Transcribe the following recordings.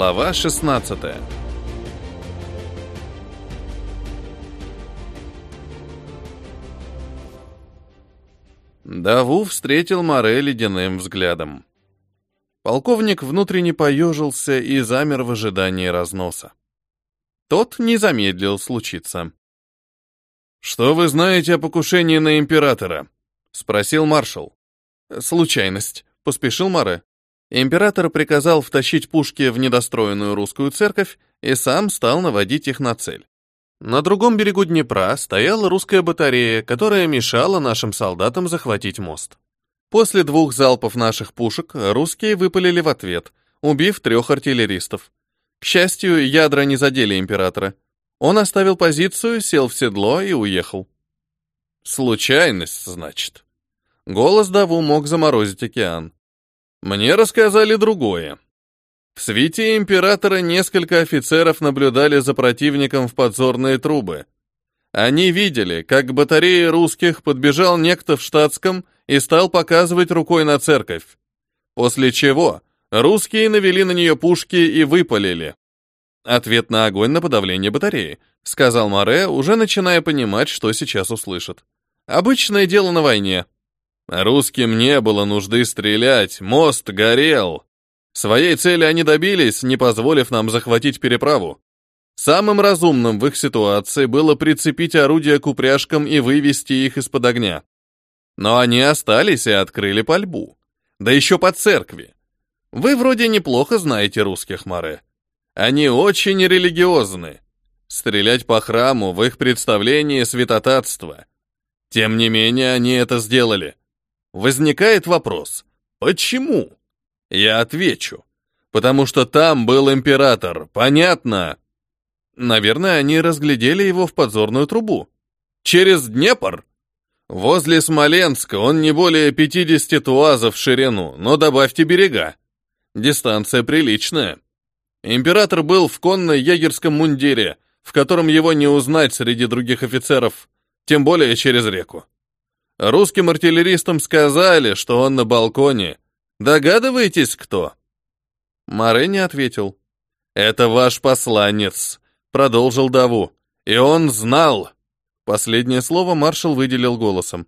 Глава 16 Даву встретил Море ледяным взглядом. Полковник внутренне поежился и замер в ожидании разноса. Тот не замедлил случиться. «Что вы знаете о покушении на императора?» — спросил маршал. «Случайность», — поспешил Море. Император приказал втащить пушки в недостроенную русскую церковь и сам стал наводить их на цель. На другом берегу Днепра стояла русская батарея, которая мешала нашим солдатам захватить мост. После двух залпов наших пушек русские выпалили в ответ, убив трех артиллеристов. К счастью, ядра не задели императора. Он оставил позицию, сел в седло и уехал. Случайность, значит. Голос Даву мог заморозить океан. Мне рассказали другое. В свите императора несколько офицеров наблюдали за противником в подзорные трубы. Они видели, как к батарее русских подбежал некто в штатском и стал показывать рукой на церковь. После чего русские навели на нее пушки и выпалили. Ответ на огонь на подавление батареи, сказал Море, уже начиная понимать, что сейчас услышит. Обычное дело на войне. Русским не было нужды стрелять, мост горел. Своей цели они добились, не позволив нам захватить переправу. Самым разумным в их ситуации было прицепить орудия к упряжкам и вывести их из-под огня. Но они остались и открыли пальбу. Да еще по церкви. Вы вроде неплохо знаете русских, Море. Они очень религиозны. Стрелять по храму в их представлении святотатство. Тем не менее, они это сделали. Возникает вопрос, почему? Я отвечу. Потому что там был император, понятно? Наверное, они разглядели его в подзорную трубу. Через Днепр? Возле Смоленска он не более 50 туазов в ширину, но добавьте берега. Дистанция приличная. Император был в конно-егерском мундире, в котором его не узнать среди других офицеров, тем более через реку. Русским артиллеристам сказали, что он на балконе. Догадываетесь, кто? Море не ответил. «Это ваш посланец», — продолжил Даву. «И он знал». Последнее слово маршал выделил голосом.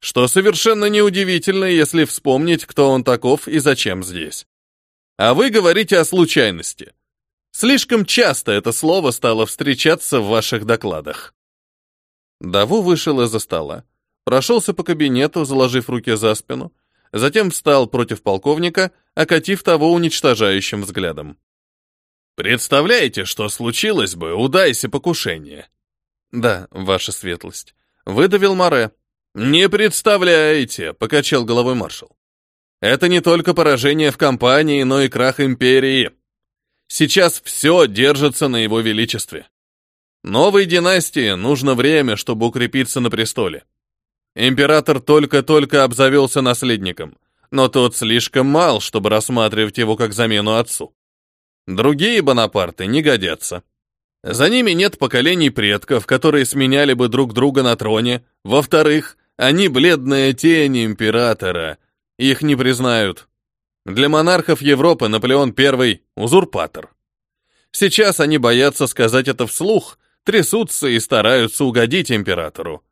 Что совершенно неудивительно, если вспомнить, кто он таков и зачем здесь. А вы говорите о случайности. Слишком часто это слово стало встречаться в ваших докладах. Даву вышел из-за стола прошелся по кабинету, заложив руки за спину, затем встал против полковника, окатив того уничтожающим взглядом. «Представляете, что случилось бы, удайся покушение?» «Да, ваша светлость», — выдавил Море. «Не представляете», — покачал головой маршал. «Это не только поражение в кампании, но и крах империи. Сейчас все держится на его величестве. Новой династии нужно время, чтобы укрепиться на престоле. Император только-только обзавелся наследником, но тот слишком мал, чтобы рассматривать его как замену отцу. Другие Бонапарты не годятся. За ними нет поколений предков, которые сменяли бы друг друга на троне. Во-вторых, они бледная тень императора. Их не признают. Для монархов Европы Наполеон I – узурпатор. Сейчас они боятся сказать это вслух, трясутся и стараются угодить императору.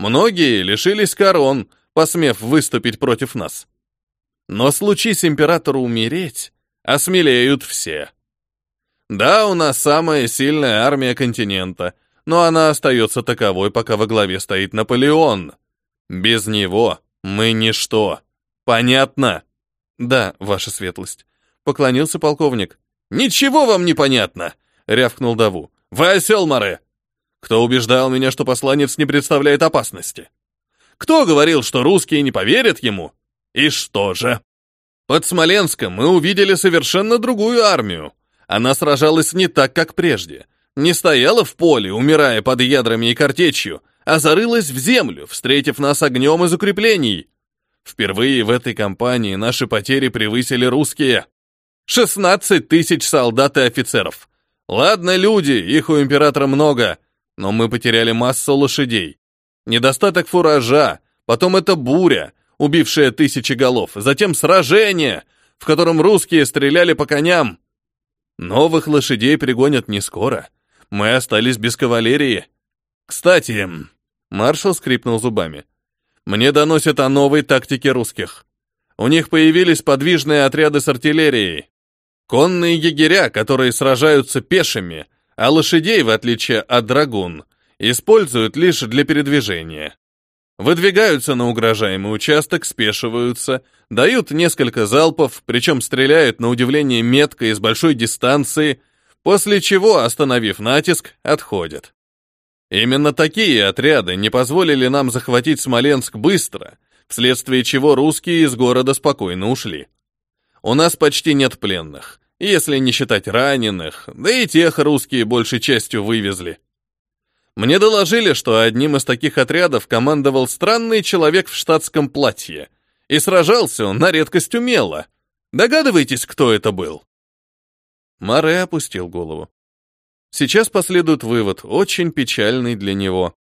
Многие лишились корон, посмев выступить против нас. Но случись императору умереть, осмелеют все. Да, у нас самая сильная армия континента, но она остается таковой, пока во главе стоит Наполеон. Без него мы ничто. Понятно? Да, ваша светлость. Поклонился полковник. Ничего вам не понятно, рявкнул Даву. Вы осел, Море. Кто убеждал меня, что посланец не представляет опасности? Кто говорил, что русские не поверят ему? И что же? Под Смоленском мы увидели совершенно другую армию. Она сражалась не так, как прежде. Не стояла в поле, умирая под ядрами и картечью, а зарылась в землю, встретив нас огнем из укреплений. Впервые в этой кампании наши потери превысили русские. 16 тысяч солдат и офицеров. Ладно, люди, их у императора много, но мы потеряли массу лошадей. Недостаток фуража, потом это буря, убившая тысячи голов, затем сражение, в котором русские стреляли по коням. Новых лошадей пригонят не скоро. Мы остались без кавалерии. Кстати, маршал скрипнул зубами. Мне доносят о новой тактике русских. У них появились подвижные отряды с артиллерией. Конные егеря, которые сражаются пешими, а лошадей, в отличие от драгун, используют лишь для передвижения. Выдвигаются на угрожаемый участок, спешиваются, дают несколько залпов, причем стреляют на удивление метко и с большой дистанции, после чего, остановив натиск, отходят. Именно такие отряды не позволили нам захватить Смоленск быстро, вследствие чего русские из города спокойно ушли. У нас почти нет пленных, если не считать раненых, да и тех русские большей частью вывезли. Мне доложили, что одним из таких отрядов командовал странный человек в штатском платье, и сражался он на редкость умело. Догадываетесь, кто это был? Маре опустил голову. Сейчас последует вывод, очень печальный для него.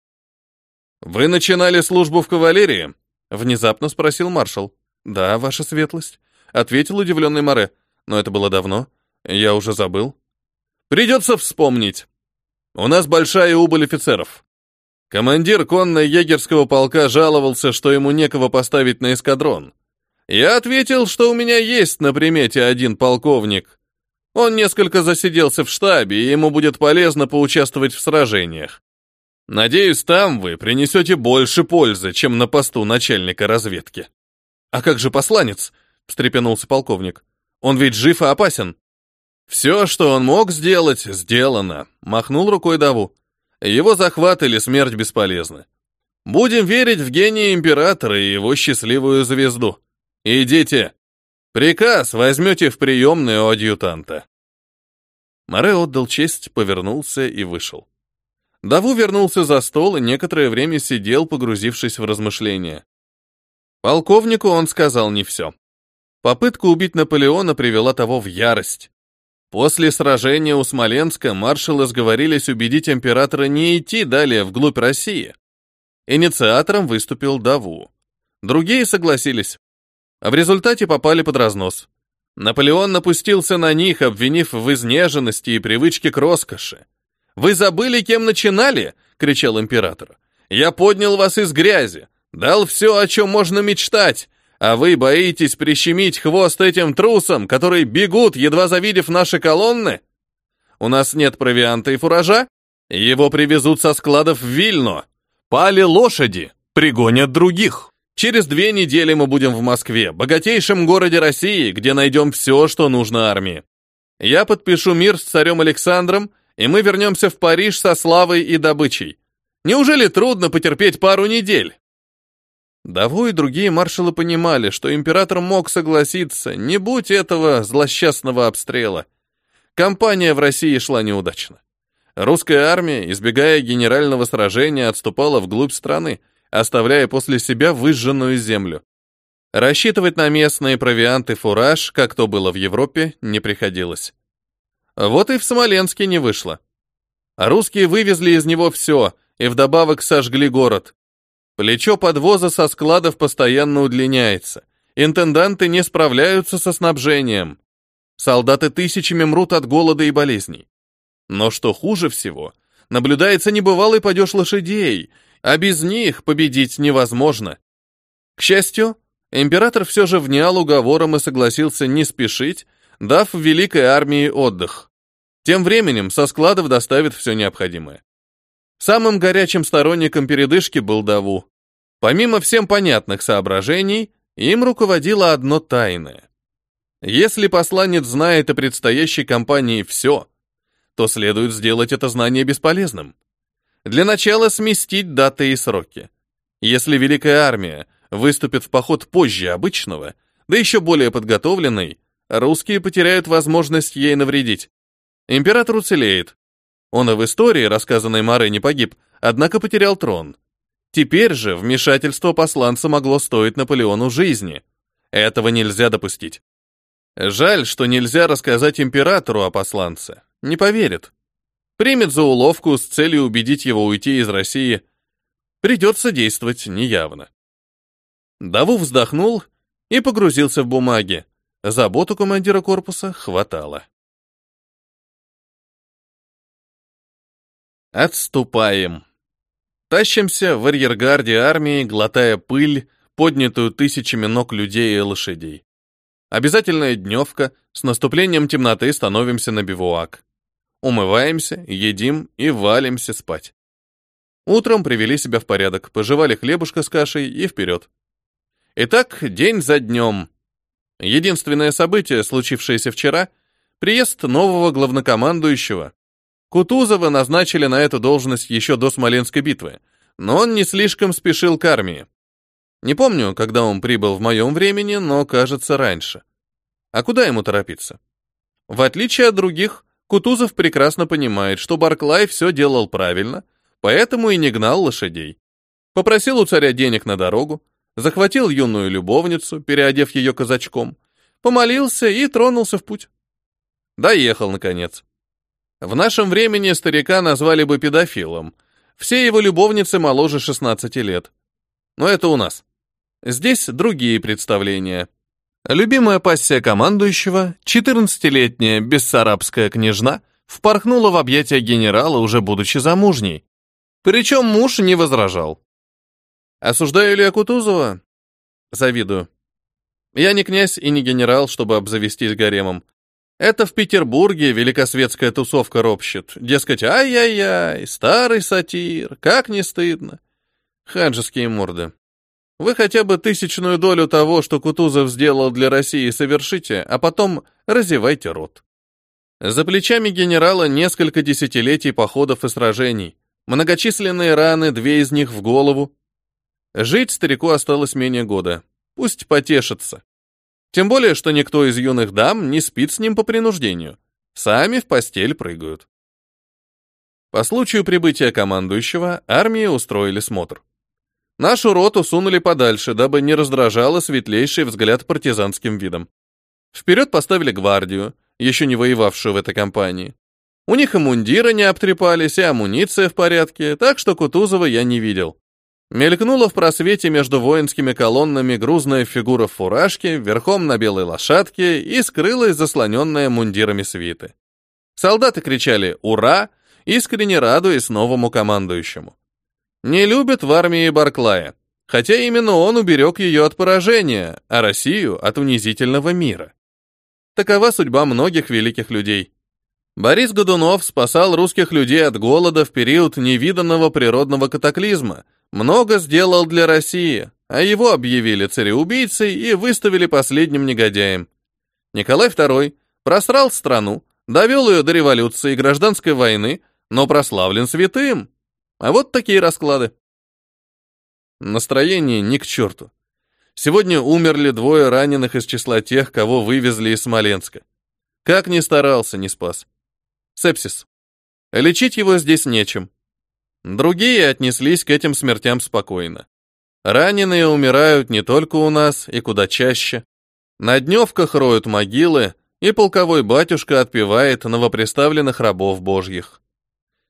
«Вы начинали службу в кавалерии?» — внезапно спросил маршал. «Да, ваша светлость», — ответил удивленный Маре. «Но это было давно. Я уже забыл». «Придется вспомнить. У нас большая убыль офицеров. Командир конно-егерского полка жаловался, что ему некого поставить на эскадрон. Я ответил, что у меня есть на примете один полковник. Он несколько засиделся в штабе, и ему будет полезно поучаствовать в сражениях. Надеюсь, там вы принесете больше пользы, чем на посту начальника разведки. А как же посланец? встрепенулся полковник. Он ведь жив и опасен. Все, что он мог сделать, сделано, махнул рукой Даву. Его захват или смерть бесполезны. Будем верить в гения императора и его счастливую звезду. Идите. Приказ возьмете в приемную у адъютанта. Море отдал честь, повернулся и вышел. Даву вернулся за стол и некоторое время сидел, погрузившись в размышления. Полковнику он сказал не все. Попытка убить Наполеона привела того в ярость. После сражения у Смоленска маршалы сговорились убедить императора не идти далее вглубь России. Инициатором выступил Даву. Другие согласились. А в результате попали под разнос. Наполеон напустился на них, обвинив в изнеженности и привычке к роскоши. «Вы забыли, кем начинали?» — кричал император. «Я поднял вас из грязи, дал все, о чем можно мечтать, а вы боитесь прищемить хвост этим трусам, которые бегут, едва завидев наши колонны? У нас нет провианта и фуража? Его привезут со складов в Вильно. Пали лошади, пригонят других. Через две недели мы будем в Москве, богатейшем городе России, где найдем все, что нужно армии. Я подпишу мир с царем Александром, и мы вернемся в Париж со славой и добычей. Неужели трудно потерпеть пару недель? Даву и другие маршалы понимали, что император мог согласиться, не будь этого злосчастного обстрела. Кампания в России шла неудачно. Русская армия, избегая генерального сражения, отступала вглубь страны, оставляя после себя выжженную землю. Рассчитывать на местные провианты фураж, как то было в Европе, не приходилось. Вот и в Смоленске не вышло. русские вывезли из него все, и вдобавок сожгли город. Плечо подвоза со складов постоянно удлиняется. Интенданты не справляются со снабжением. Солдаты тысячами мрут от голода и болезней. Но что хуже всего, наблюдается небывалый падеж лошадей, а без них победить невозможно. К счастью, император все же внял уговором и согласился не спешить, дав великой армии отдых. Тем временем со складов доставят все необходимое. Самым горячим сторонником передышки был Даву. Помимо всем понятных соображений, им руководило одно тайное. Если посланец знает о предстоящей кампании все, то следует сделать это знание бесполезным. Для начала сместить даты и сроки. Если Великая Армия выступит в поход позже обычного, да еще более подготовленной, русские потеряют возможность ей навредить. Император уцелеет, он и в истории, рассказанной Маре, не погиб, однако потерял трон. Теперь же вмешательство посланца могло стоить Наполеону жизни. Этого нельзя допустить. Жаль, что нельзя рассказать императору о посланце. Не поверит. Примет за уловку с целью убедить его уйти из России. Придется действовать неявно. Даву вздохнул и погрузился в бумаги. Заботу командира корпуса хватало. Отступаем. Тащимся в арьергарде армии, глотая пыль, поднятую тысячами ног людей и лошадей. Обязательная дневка, с наступлением темноты становимся на бивуак. Умываемся, едим и валимся спать. Утром привели себя в порядок, пожевали хлебушка с кашей и вперед. Итак, день за днем. Единственное событие, случившееся вчера, приезд нового главнокомандующего. Кутузова назначили на эту должность еще до Смоленской битвы, но он не слишком спешил к армии. Не помню, когда он прибыл в моем времени, но, кажется, раньше. А куда ему торопиться? В отличие от других, Кутузов прекрасно понимает, что Барклай все делал правильно, поэтому и не гнал лошадей. Попросил у царя денег на дорогу, захватил юную любовницу, переодев ее казачком, помолился и тронулся в путь. Доехал, наконец. В нашем времени старика назвали бы педофилом. Все его любовницы моложе 16 лет. Но это у нас. Здесь другие представления. Любимая пассия командующего, 14-летняя бессарабская княжна, впорхнула в объятия генерала, уже будучи замужней. Причем муж не возражал. Осуждаю ли я Кутузова? Завидую. Я не князь и не генерал, чтобы обзавестись гаремом. Это в Петербурге великосветская тусовка ропщет. Дескать, ай-яй-яй, старый сатир, как не стыдно. Хаджские морды. Вы хотя бы тысячную долю того, что Кутузов сделал для России, совершите, а потом разевайте рот. За плечами генерала несколько десятилетий походов и сражений, многочисленные раны, две из них в голову, Жить старику осталось менее года. Пусть потешится. Тем более, что никто из юных дам не спит с ним по принуждению. Сами в постель прыгают. По случаю прибытия командующего армии устроили смотр. Нашу роту сунули подальше, дабы не раздражало светлейший взгляд партизанским видом. Вперед поставили гвардию, еще не воевавшую в этой кампании. У них и мундиры не обтрепались, и амуниция в порядке, так что Кутузова я не видел. Мелькнула в просвете между воинскими колоннами грузная фигура в фуражке, верхом на белой лошадке и скрылась заслоненная мундирами свиты. Солдаты кричали «Ура!», искренне радуясь новому командующему. Не любят в армии Барклая, хотя именно он уберег ее от поражения, а Россию от унизительного мира. Такова судьба многих великих людей. Борис Годунов спасал русских людей от голода в период невиданного природного катаклизма – много сделал для России, а его объявили цареубийцей и выставили последним негодяем. Николай II просрал страну, довел ее до революции и гражданской войны, но прославлен святым. А вот такие расклады. Настроение ни к черту. Сегодня умерли двое раненых из числа тех, кого вывезли из Смоленска. Как ни старался, не спас. Сепсис. Лечить его здесь нечем. Другие отнеслись к этим смертям спокойно. Раненые умирают не только у нас, и куда чаще. На дневках роют могилы, и полковой батюшка отпевает новоприставленных рабов божьих.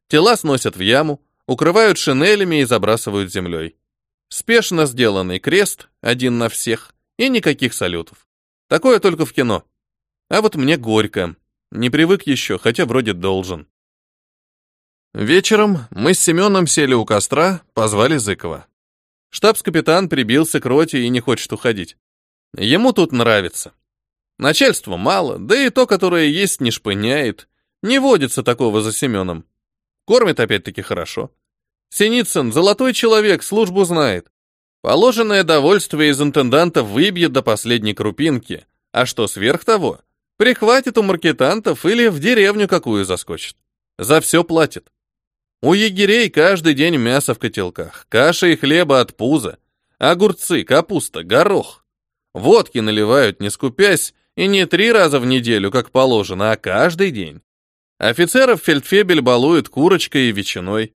Тела сносят в яму, укрывают шинелями и забрасывают землей. Спешно сделанный крест, один на всех, и никаких салютов. Такое только в кино. А вот мне горько. Не привык еще, хотя вроде должен. Вечером мы с Семеном сели у костра, позвали Зыкова. Штабс-капитан прибился к роте и не хочет уходить. Ему тут нравится. Начальства мало, да и то, которое есть, не шпыняет. Не водится такого за Семеном. Кормит опять-таки хорошо. Синицын — золотой человек, службу знает. Положенное довольствие из интенданта выбьет до последней крупинки. А что сверх того? Прихватит у маркетантов или в деревню какую заскочит. За все платит. У егерей каждый день мясо в котелках, каша и хлеба от пуза, огурцы, капуста, горох. Водки наливают, не скупясь, и не три раза в неделю, как положено, а каждый день. Офицеров фельдфебель балует курочкой и ветчиной.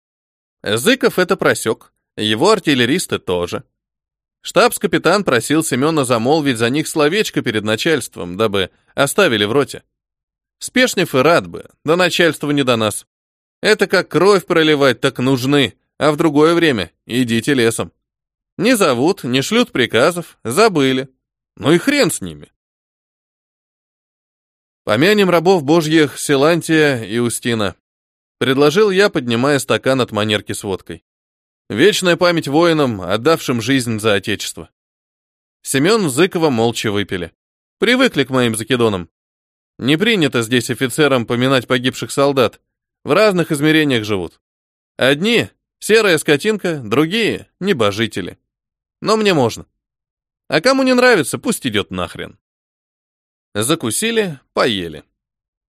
Зыков это просек, его артиллеристы тоже. Штабс-капитан просил Семена замолвить за них словечко перед начальством, дабы оставили в роте. Спешнев и рад бы, да начальству не до нас. Это как кровь проливать так нужны, а в другое время идите лесом. Не зовут, не шлют приказов, забыли. Ну и хрен с ними. Помянем рабов божьих Силантия и Устина. Предложил я, поднимая стакан от манерки с водкой. Вечная память воинам, отдавшим жизнь за отечество. Семен Зыкова молча выпили. Привыкли к моим закидонам. Не принято здесь офицерам поминать погибших солдат. В разных измерениях живут. Одни — серая скотинка, другие — небожители. Но мне можно. А кому не нравится, пусть идет нахрен. Закусили, поели.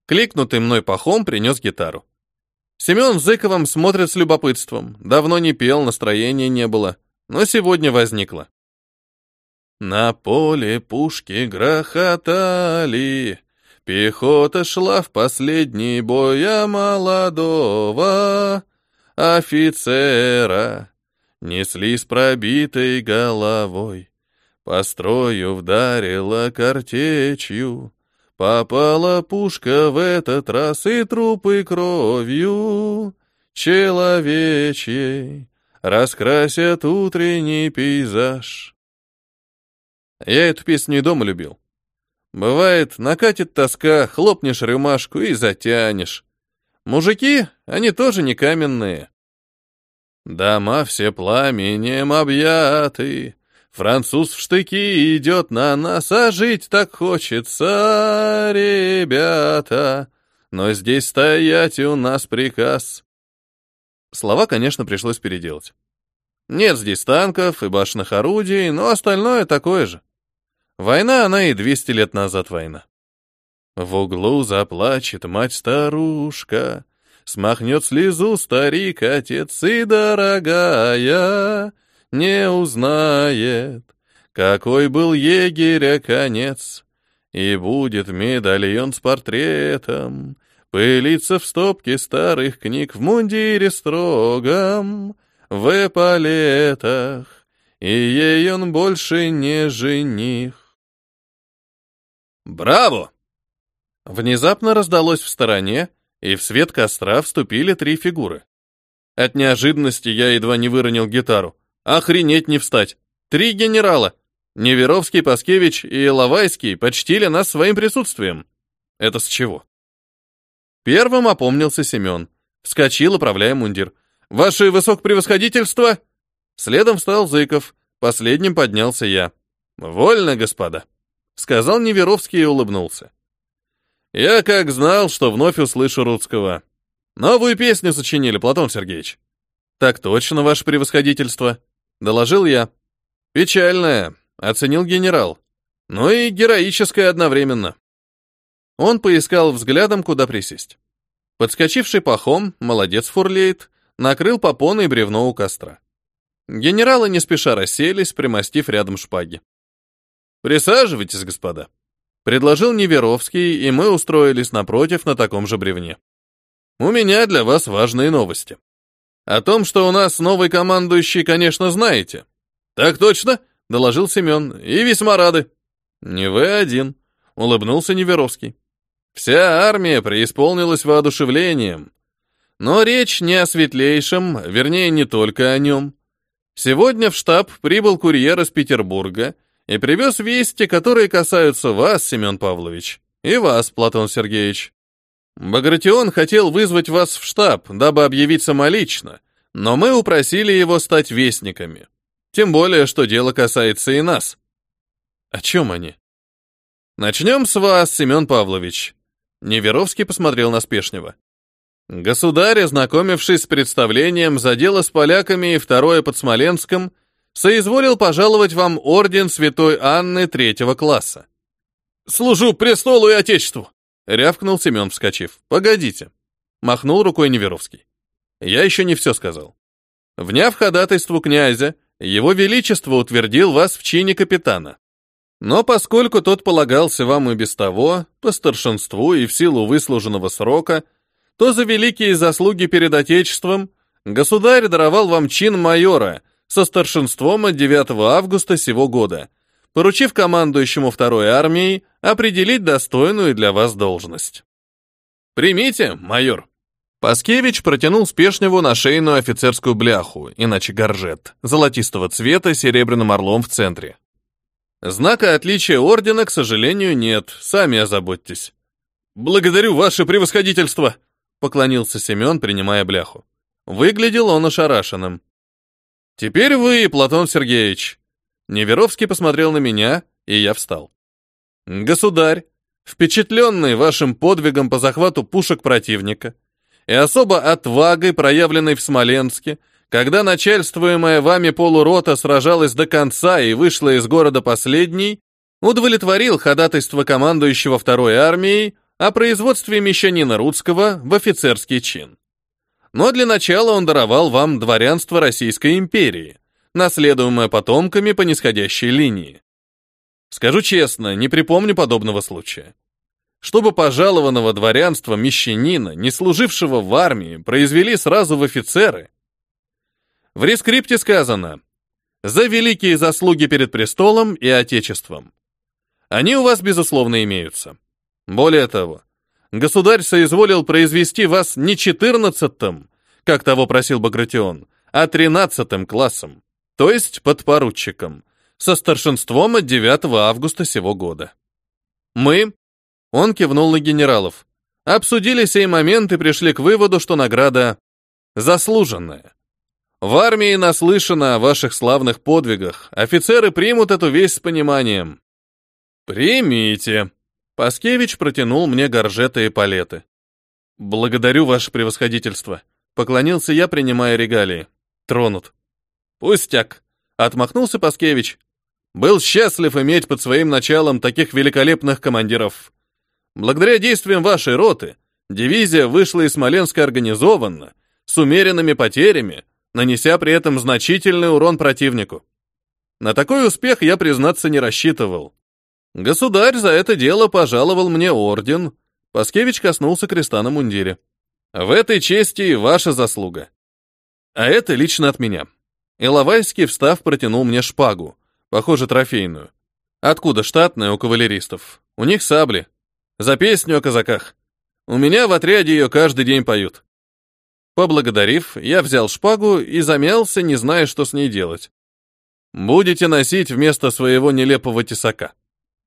Кликнутый мной пахом принес гитару. Семен Зыковым смотрит с любопытством. Давно не пел, настроения не было. Но сегодня возникло. На поле пушки грохотали, Пехота шла в последний бой, а молодого офицера несли с пробитой головой. По строю вдарила картечью, Попала пушка в этот раз и трупы кровью человечьей Раскрасят утренний пейзаж. Я эту песню и дома любил. Бывает, накатит тоска, хлопнешь рюмашку и затянешь. Мужики, они тоже не каменные. Дома все пламенем объяты, Француз в штыки идет на нас, а жить так хочется, ребята. Но здесь стоять у нас приказ. Слова, конечно, пришлось переделать. Нет здесь танков и башенных орудий, но остальное такое же. Война, она и 200 лет назад война. В углу заплачет мать-старушка, Смахнет слезу старик-отец и дорогая, не узнает, какой был егеря конец, и будет медальон с портретом, пылиться в стопке старых книг в мундире строгом, в эполетах, и ей он больше не жених. «Браво!» Внезапно раздалось в стороне, и в свет костра вступили три фигуры. От неожиданности я едва не выронил гитару. Охренеть не встать. Три генерала. Неверовский, Паскевич и Лавайский почтили нас своим присутствием. Это с чего? Первым опомнился Семен. Вскочил, управляя мундир. «Ваше высокопревосходительство!» Следом встал Зыков. Последним поднялся я. «Вольно, господа!» Сказал Неверовский и улыбнулся. «Я как знал, что вновь услышу русского. Новую песню сочинили, Платон Сергеевич». «Так точно, ваше превосходительство», Доложил я. Печальная, оценил генерал. Но и героическая одновременно. Он поискал взглядом, куда присесть. Подскочивший пахом, молодец фурлеет, накрыл попоной бревно у костра. Генералы не спеша расселись, примостив рядом шпаги. «Присаживайтесь, господа», — предложил Неверовский, и мы устроились напротив на таком же бревне. «У меня для вас важные новости». О том, что у нас новый командующий, конечно, знаете. Так точно, доложил Семен, и весьма рады. Не вы один, улыбнулся Неверовский. Вся армия преисполнилась воодушевлением. Но речь не о светлейшем, вернее, не только о нем. Сегодня в штаб прибыл курьер из Петербурга и привез вести, которые касаются вас, Семен Павлович, и вас, Платон Сергеевич. Багратион хотел вызвать вас в штаб, дабы объявить самолично, но мы упросили его стать вестниками. Тем более, что дело касается и нас. О чем они? Начнем с вас, Семен Павлович. Неверовский посмотрел на Спешнева. Государь, ознакомившись с представлением за дело с поляками и второе под Смоленском, соизволил пожаловать вам орден Святой Анны третьего класса. «Служу престолу и отечеству!» Рявкнул Семен, вскочив. «Погодите!» Махнул рукой Неверовский. «Я еще не все сказал. Вняв ходатайству князя, его величество утвердил вас в чине капитана. Но поскольку тот полагался вам и без того, по старшинству и в силу выслуженного срока, то за великие заслуги перед Отечеством государь даровал вам чин майора со старшинством от 9 августа сего года, поручив командующему второй армией определить достойную для вас должность. Примите, майор. Паскевич протянул Спешневу на шейную офицерскую бляху, иначе горжет, золотистого цвета с серебряным орлом в центре. Знака отличия ордена, к сожалению, нет, сами озаботьтесь. Благодарю ваше превосходительство. поклонился Семен, принимая бляху. Выглядел он ошарашенным. Теперь вы, Платон Сергеевич. Неверовский посмотрел на меня, и я встал. Государь, впечатленный вашим подвигом по захвату пушек противника и особо отвагой, проявленной в Смоленске, когда начальствуемая вами полурота сражалась до конца и вышла из города последней, удовлетворил ходатайство командующего второй армией о производстве мещанина Рудского в офицерский чин. Но для начала он даровал вам дворянство Российской империи, наследуемое потомками по нисходящей линии. Скажу честно, не припомню подобного случая. Чтобы пожалованного дворянства мещанина, не служившего в армии, произвели сразу в офицеры. В рескрипте сказано «За великие заслуги перед престолом и отечеством». Они у вас, безусловно, имеются. Более того, государь соизволил произвести вас не четырнадцатым, как того просил Багратион, а тринадцатым классом, то есть подпоручиком, со старшинством от 9 августа сего года. Мы, он кивнул на генералов, обсудили сей момент и пришли к выводу, что награда заслуженная. В армии наслышано о ваших славных подвигах, офицеры примут эту весть с пониманием. Примите, Паскевич протянул мне горжеты и палеты. «Благодарю, ваше превосходительство», — поклонился я, принимая регалии. Тронут. «Пустяк», — отмахнулся Паскевич. «Был счастлив иметь под своим началом таких великолепных командиров. Благодаря действиям вашей роты дивизия вышла из Смоленска организованно, с умеренными потерями, нанеся при этом значительный урон противнику. На такой успех я, признаться, не рассчитывал. Государь за это дело пожаловал мне орден. Паскевич коснулся креста на мундире. В этой чести ваша заслуга. А это лично от меня. Иловайский, встав, протянул мне шпагу, похоже, трофейную. Откуда штатная у кавалеристов? У них сабли. За песню о казаках. У меня в отряде ее каждый день поют. Поблагодарив, я взял шпагу и замялся, не зная, что с ней делать. Будете носить вместо своего нелепого тесака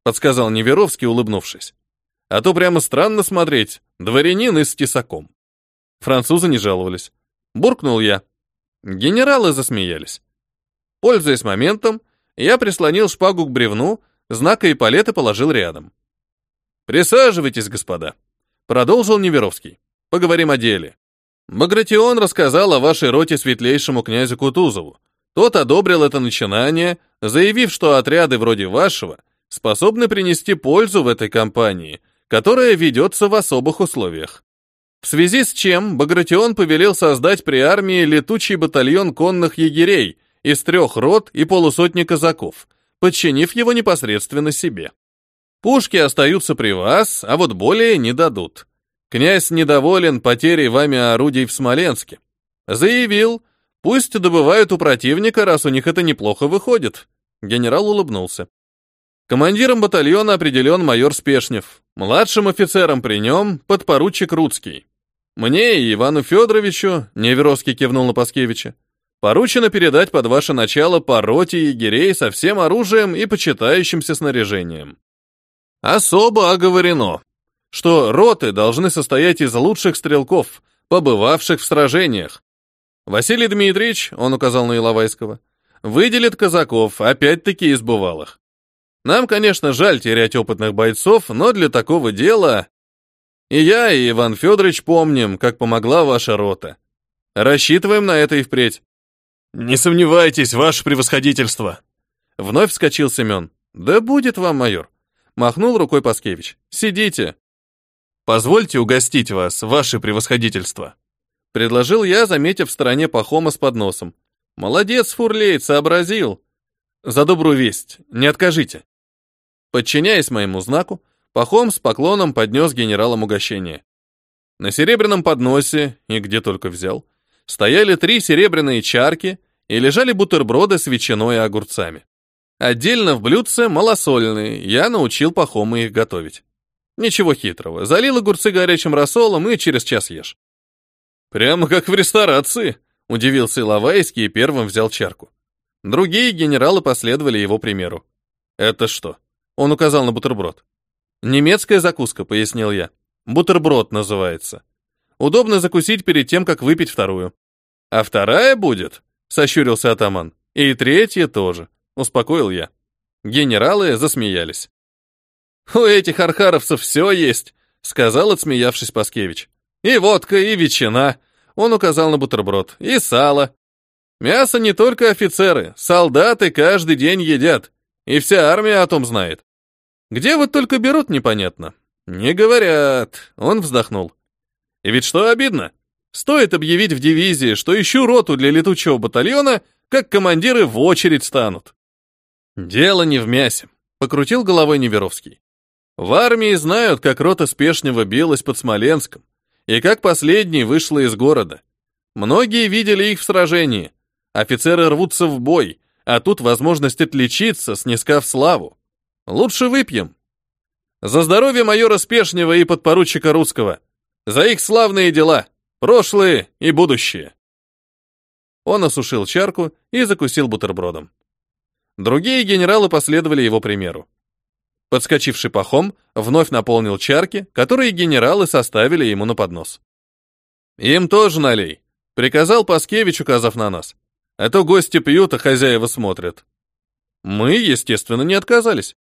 подсказал Неверовский, улыбнувшись. А то прямо странно смотреть, дворянин и с тесаком. Французы не жаловались. Буркнул я. Генералы засмеялись. Пользуясь моментом, я прислонил шпагу к бревну, знак и палеты положил рядом. «Присаживайтесь, господа», — продолжил Неверовский. «Поговорим о деле. Багратион рассказал о вашей роте светлейшему князю Кутузову. Тот одобрил это начинание, заявив, что отряды вроде вашего — способны принести пользу в этой кампании, которая ведется в особых условиях. В связи с чем Багратион повелел создать при армии летучий батальон конных егерей из трех рот и полусотни казаков, подчинив его непосредственно себе. Пушки остаются при вас, а вот более не дадут. Князь недоволен потерей вами орудий в Смоленске. Заявил, пусть добывают у противника, раз у них это неплохо выходит. Генерал улыбнулся. Командиром батальона определен майор Спешнев, младшим офицером при нем подпоручик Рудский. Мне и Ивану Федоровичу, Неверовский кивнул на Паскевича, поручено передать под ваше начало по роте егерей со всем оружием и почитающимся снаряжением. Особо оговорено, что роты должны состоять из лучших стрелков, побывавших в сражениях. Василий Дмитриевич, он указал на Иловайского, выделит казаков, опять-таки из бывалых. Нам, конечно, жаль терять опытных бойцов, но для такого дела... И я, и Иван Федорович помним, как помогла ваша рота. Рассчитываем на это и впредь. Не сомневайтесь, ваше превосходительство. Вновь вскочил Семен. Да будет вам, майор. Махнул рукой Паскевич. Сидите. Позвольте угостить вас, ваше превосходительство. Предложил я, заметив в стороне Пахома с подносом. Молодец, Фурлейт, сообразил. За добрую весть, не откажите. Подчиняясь моему знаку, Пахом с поклоном поднес генералам угощение. На серебряном подносе, и где только взял, стояли три серебряные чарки и лежали бутерброды с ветчиной и огурцами. Отдельно в блюдце малосольные, я научил Пахома их готовить. Ничего хитрого, залил огурцы горячим рассолом и через час ешь. Прямо как в ресторации, удивился Иловайский и первым взял чарку. Другие генералы последовали его примеру. Это что, он указал на бутерброд. «Немецкая закуска», — пояснил я. «Бутерброд называется. Удобно закусить перед тем, как выпить вторую. А вторая будет, сощурился атаман. И третья тоже, успокоил я. Генералы засмеялись. У этих архаровцев все есть, сказал, отсмеявшись Паскевич. И водка, и ветчина. Он указал на бутерброд. И сало. Мясо не только офицеры, солдаты каждый день едят. И вся армия о том знает. Где вот только берут, непонятно. Не говорят. Он вздохнул. И ведь что обидно? Стоит объявить в дивизии, что ищу роту для летучего батальона, как командиры в очередь станут. Дело не в мясе, покрутил головой Неверовский. В армии знают, как рота Спешнева билась под Смоленском, и как последний вышла из города. Многие видели их в сражении. Офицеры рвутся в бой, а тут возможность отличиться, снискав славу. Лучше выпьем. За здоровье майора Спешнева и подпоручика Русского. За их славные дела, прошлые и будущее. Он осушил чарку и закусил бутербродом. Другие генералы последовали его примеру. Подскочивший пахом вновь наполнил чарки, которые генералы составили ему на поднос. «Им тоже налей», — приказал Паскевич, указав на нас. «А то гости пьют, а хозяева смотрят». Мы, естественно, не отказались.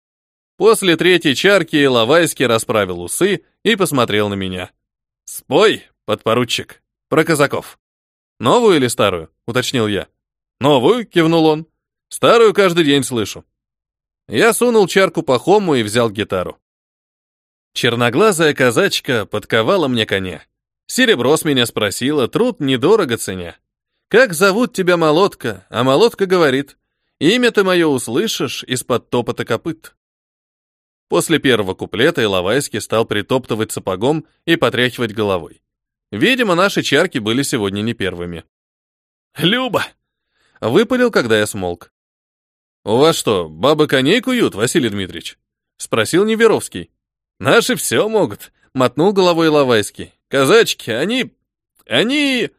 После третьей чарки Лавайский расправил усы и посмотрел на меня. «Спой, подпоручик, про казаков». «Новую или старую?» — уточнил я. «Новую», — кивнул он. «Старую каждый день слышу». Я сунул чарку по хому и взял гитару. Черноглазая казачка подковала мне коня. Серебро с меня спросила, труд недорого ценя. «Как зовут тебя, молотка?» А молотка говорит, «Имя ты мое услышишь из-под топота копыт». После первого куплета Иловайский стал притоптывать сапогом и потряхивать головой. Видимо, наши чарки были сегодня не первыми. «Люба!» — выпалил, когда я смолк. «У вас что, бабы коней куют, Василий Дмитриевич?» — спросил Неверовский. «Наши все могут», — мотнул головой Иловайский. «Казачки, они... они...»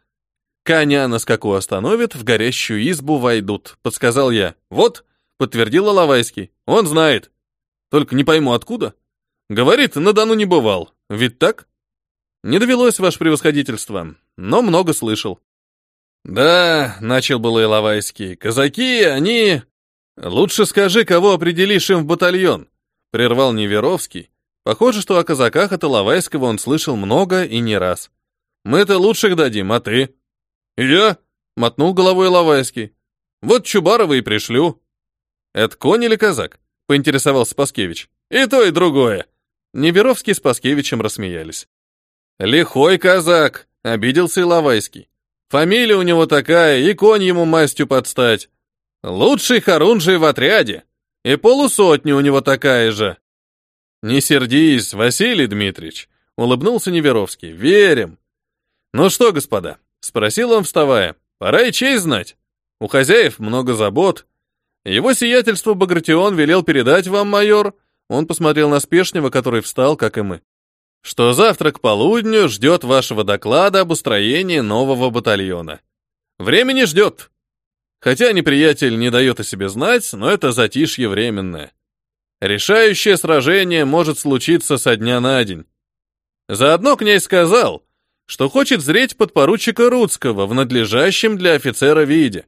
«Коня на скаку остановят, в горящую избу войдут», — подсказал я. «Вот», — подтвердил Иловайский. «Он знает». Только не пойму, откуда. Говорит, на Дону не бывал. Ведь так? Не довелось, ваше превосходительство, но много слышал. Да, начал было Иловайский, казаки, они... Лучше скажи, кого определишь им в батальон, прервал Неверовский. Похоже, что о казаках от Иловайского он слышал много и не раз. Мы-то лучших дадим, а ты? Я? Мотнул головой Иловайский. Вот Чубарова и пришлю. Это конь или казак? поинтересовался Паскевич. И то, и другое. Неверовский с Паскевичем рассмеялись. Лихой казак, обиделся Иловайский. Фамилия у него такая, и конь ему мастью подстать. Лучший хорунжий в отряде, и полусотни у него такая же. Не сердись, Василий Дмитриевич, улыбнулся Неверовский. Верим. Ну что, господа, спросил он, вставая. Пора и честь знать. У хозяев много забот, его сиятельство Багратион велел передать вам, майор, он посмотрел на Спешнего, который встал, как и мы, что завтра к полудню ждет вашего доклада об устроении нового батальона. Времени ждет. Хотя неприятель не дает о себе знать, но это затишье временное. Решающее сражение может случиться со дня на день. Заодно князь сказал, что хочет зреть подпоручика Рудского в надлежащем для офицера виде.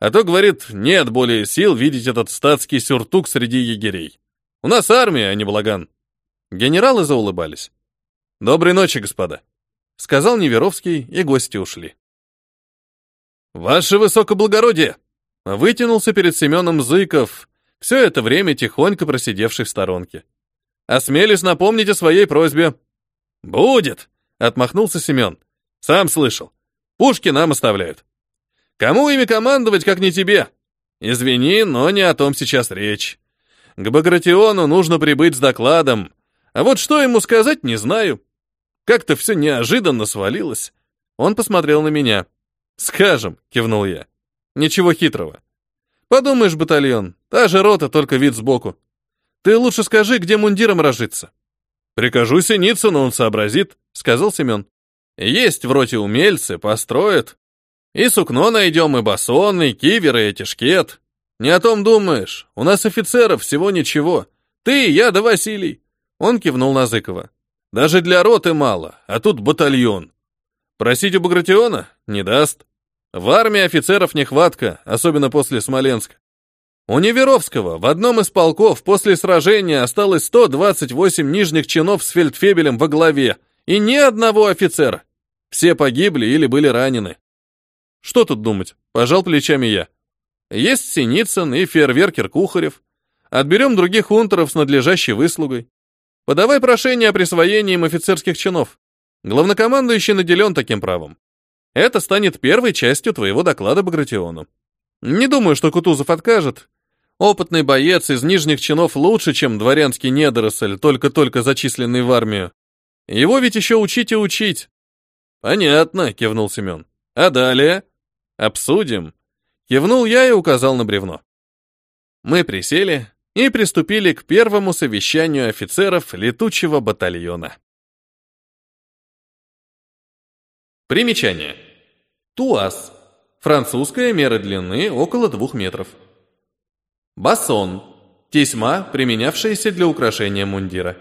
А то, говорит, нет более сил видеть этот статский сюртук среди егерей. У нас армия, а не благан. Генералы заулыбались. Доброй ночи, господа, сказал Неверовский, и гости ушли. Ваше высокоблагородие! Вытянулся перед Семеном Зыков, все это время тихонько просидевший в сторонке. Осмелись напомнить о своей просьбе. Будет, отмахнулся Семен. Сам слышал. Пушки нам оставляют. Кому ими командовать, как не тебе? Извини, но не о том сейчас речь. К Багратиону нужно прибыть с докладом. А вот что ему сказать, не знаю. Как-то все неожиданно свалилось. Он посмотрел на меня. «Скажем», — кивнул я. «Ничего хитрого. Подумаешь, батальон, та же рота, только вид сбоку. Ты лучше скажи, где мундиром разжиться». «Прикажу Синицыну, он сообразит», — сказал Семен. «Есть в роте умельцы, построят. И сукно найдем, и басон, и кивер, и этишкет. Не о том думаешь. У нас офицеров всего ничего. Ты, я да Василий. Он кивнул на Зыкова. Даже для роты мало, а тут батальон. Просить у Багратиона? Не даст. В армии офицеров нехватка, особенно после Смоленска. У Неверовского в одном из полков после сражения осталось 128 нижних чинов с фельдфебелем во главе, и ни одного офицера. Все погибли или были ранены. Что тут думать? Пожал плечами я. Есть Синицын и фейерверкер Кухарев. Отберем других унтеров с надлежащей выслугой. Подавай прошение о присвоении им офицерских чинов. Главнокомандующий наделен таким правом. Это станет первой частью твоего доклада Багратиону. Не думаю, что Кутузов откажет. Опытный боец из нижних чинов лучше, чем дворянский недоросль, только-только зачисленный в армию. Его ведь еще учить и учить. Понятно, кивнул Семен. А далее? Обсудим. Кивнул я и указал на бревно. Мы присели и приступили к первому совещанию офицеров летучего батальона. Примечание. Туаз. Французская мера длины около двух метров. Бассон. Тесьма, применявшаяся для украшения мундира.